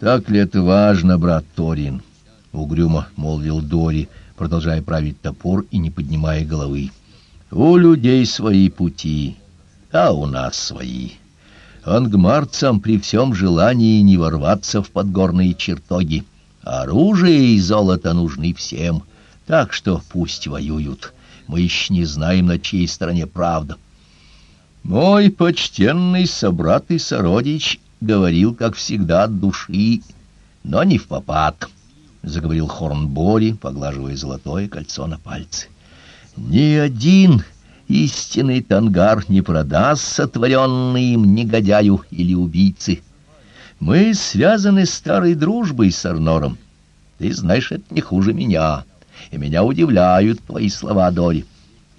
Так ли это важно, брат Торин? — угрюмо молвил Дори, продолжая править топор и не поднимая головы. — У людей свои пути, а у нас свои. Ангмарцам при всем желании не ворваться в подгорные чертоги. Оружие и золото нужны всем, так что пусть воюют. Мы еще не знаем, на чьей стороне правда. Мой почтенный собрат и сородич говорил, как всегда, от души, но не в попад, — заговорил Хорнбори, поглаживая золотое кольцо на пальце. Ни один истинный тангар не продаст сотворенный им негодяю или убийцы. Мы связаны старой дружбой с Арнором. Ты знаешь, это не хуже меня, и меня удивляют твои слова, Дори.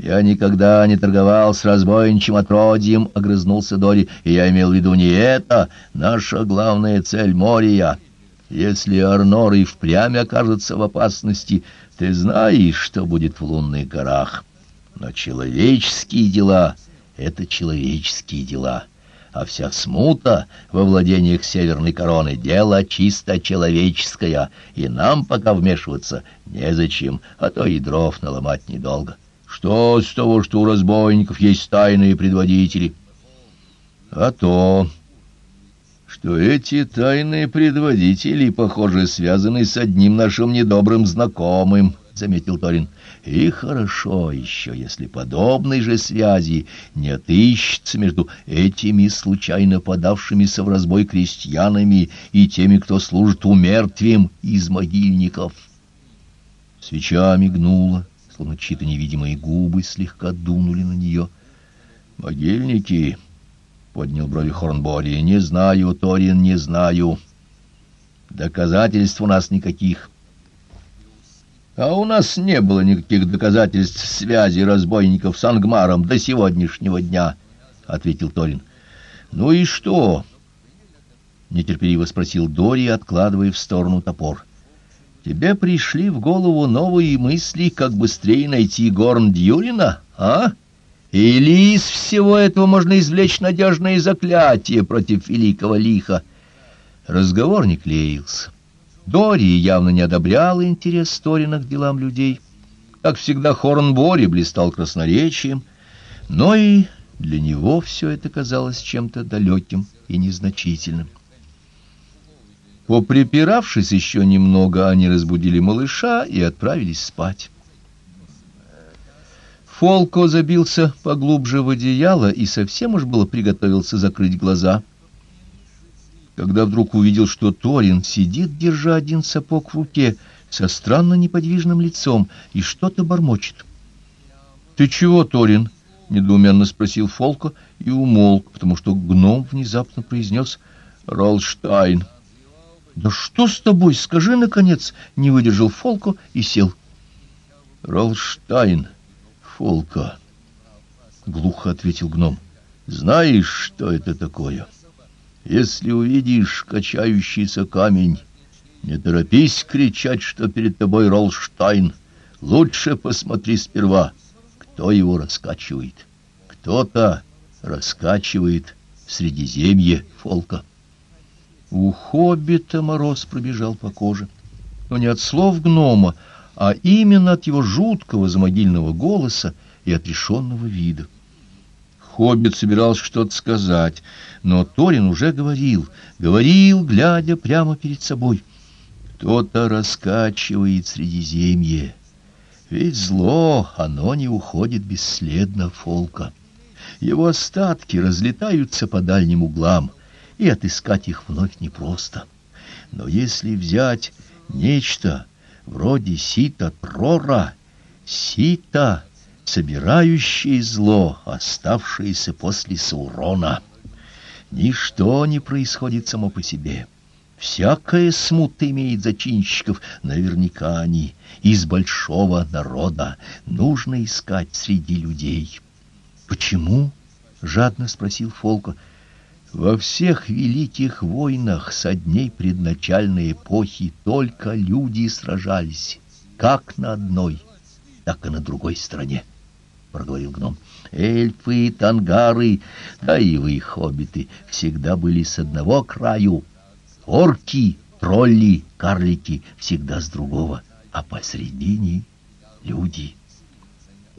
«Я никогда не торговал с разбойничьим отродьем», — огрызнулся Дори, — «и я имел в виду не это. Наша главная цель — Мория. Если Арнор и впрямь окажется в опасности, ты знаешь, что будет в лунных горах. Но человеческие дела — это человеческие дела» а вся смута во владениях Северной Короны — дело чисто человеческое, и нам пока вмешиваться незачем, а то и дров наломать недолго. Что с того, что у разбойников есть тайные предводители? А то, что эти тайные предводители, похоже, связаны с одним нашим недобрым знакомым, — заметил Торин. И хорошо еще, если подобной же связи не отыщется между этими случайно подавшимися в разбой крестьянами и теми, кто служит умертвием из могильников. Свеча мигнула словно чьи-то невидимые губы слегка дунули на нее. «Могильники!» — поднял брови Хорнбори. «Не знаю, Торин, не знаю. Доказательств у нас никаких». «А у нас не было никаких доказательств связи разбойников с Ангмаром до сегодняшнего дня», — ответил Торин. «Ну и что?» — нетерпеливо спросил Дори, откладывая в сторону топор. — Тебе пришли в голову новые мысли, как быстрее найти Горн Дьюрина, а? Или из всего этого можно извлечь надежное заклятие против великого лиха? Разговор не клеился. Дори явно не одобрял интерес Торина к делам людей. Как всегда, Хорнбори блистал красноречием, но и для него все это казалось чем-то далеким и незначительным. Поприпиравшись еще немного, они разбудили малыша и отправились спать. Фолко забился поглубже в одеяло и совсем уж было приготовился закрыть глаза. Когда вдруг увидел, что Торин сидит, держа один сапог в руке, со странно неподвижным лицом, и что-то бормочет. — Ты чего, Торин? — недоуменно спросил Фолко и умолк, потому что гном внезапно произнес «Ролштайн». «Да что с тобой? Скажи, наконец!» — не выдержал Фолко и сел. «Ролштайн, Фолко!» — глухо ответил гном. «Знаешь, что это такое? Если увидишь качающийся камень, не торопись кричать, что перед тобой Ролштайн. Лучше посмотри сперва, кто его раскачивает. Кто-то раскачивает Средиземье Фолка». У хоббита мороз пробежал по коже, но не от слов гнома, а именно от его жуткого замогильного голоса и отрешенного вида. Хоббит собирался что-то сказать, но Торин уже говорил, говорил, глядя прямо перед собой. Кто-то раскачивает Средиземье. Ведь зло, оно не уходит бесследно, Фолка. Его остатки разлетаются по дальним углам — и отыскать их вновь непросто. Но если взять нечто вроде сита Трора, сита, собирающее зло, оставшееся после Саурона, ничто не происходит само по себе. Всякая смута имеет зачинщиков, наверняка они из большого народа. Нужно искать среди людей. «Почему?» — жадно спросил Фолка. Во всех великих войнах со дней предначальной эпохи только люди сражались, как на одной, так и на другой стороне, — проговорил гном. Эльфы, тангары, да и вы, хоббиты, всегда были с одного краю. Орки Тролли, карлики всегда с другого, а посредине люди —